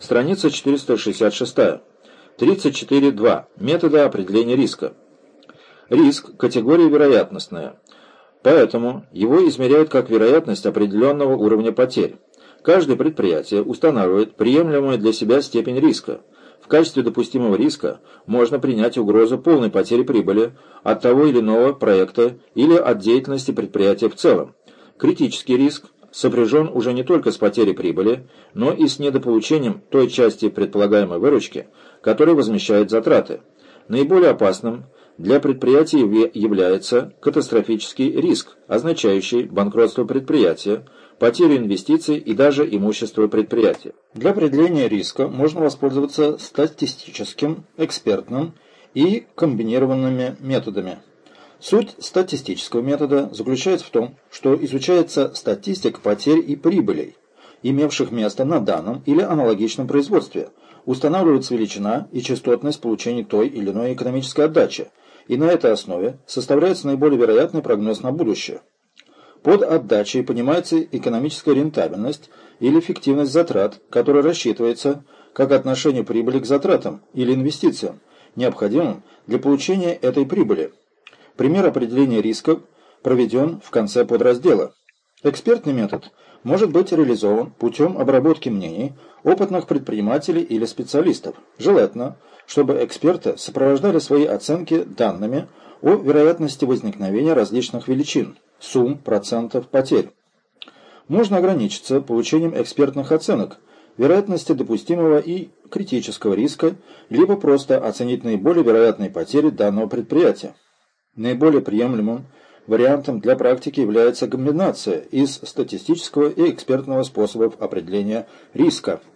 Страница 466. 34.2. Методы определения риска. Риск – категория вероятностная, поэтому его измеряют как вероятность определенного уровня потерь. Каждое предприятие устанавливает приемлемую для себя степень риска. В качестве допустимого риска можно принять угрозу полной потери прибыли от того или иного проекта или от деятельности предприятия в целом. Критический риск сопряжен уже не только с потерей прибыли, но и с недополучением той части предполагаемой выручки, которая возмещает затраты. Наиболее опасным для предприятия является катастрофический риск, означающий банкротство предприятия, потерю инвестиций и даже имущества предприятия. Для определения риска можно воспользоваться статистическим, экспертным и комбинированными методами. Суть статистического метода заключается в том, что изучается статистика потерь и прибылей, имевших место на данном или аналогичном производстве, устанавливается величина и частотность получения той или иной экономической отдачи, и на этой основе составляется наиболее вероятный прогноз на будущее. Под отдачей понимается экономическая рентабельность или эффективность затрат, которая рассчитывается как отношение прибыли к затратам или инвестициям, необходимым для получения этой прибыли. Пример определения рисков проведен в конце подраздела. Экспертный метод может быть реализован путем обработки мнений опытных предпринимателей или специалистов. Желательно, чтобы эксперты сопровождали свои оценки данными о вероятности возникновения различных величин, сумм, процентов, потерь. Можно ограничиться получением экспертных оценок, вероятности допустимого и критического риска, либо просто оценить наиболее вероятные потери данного предприятия. Наиболее приемлемым вариантом для практики является комбинация из статистического и экспертного способов определения риска –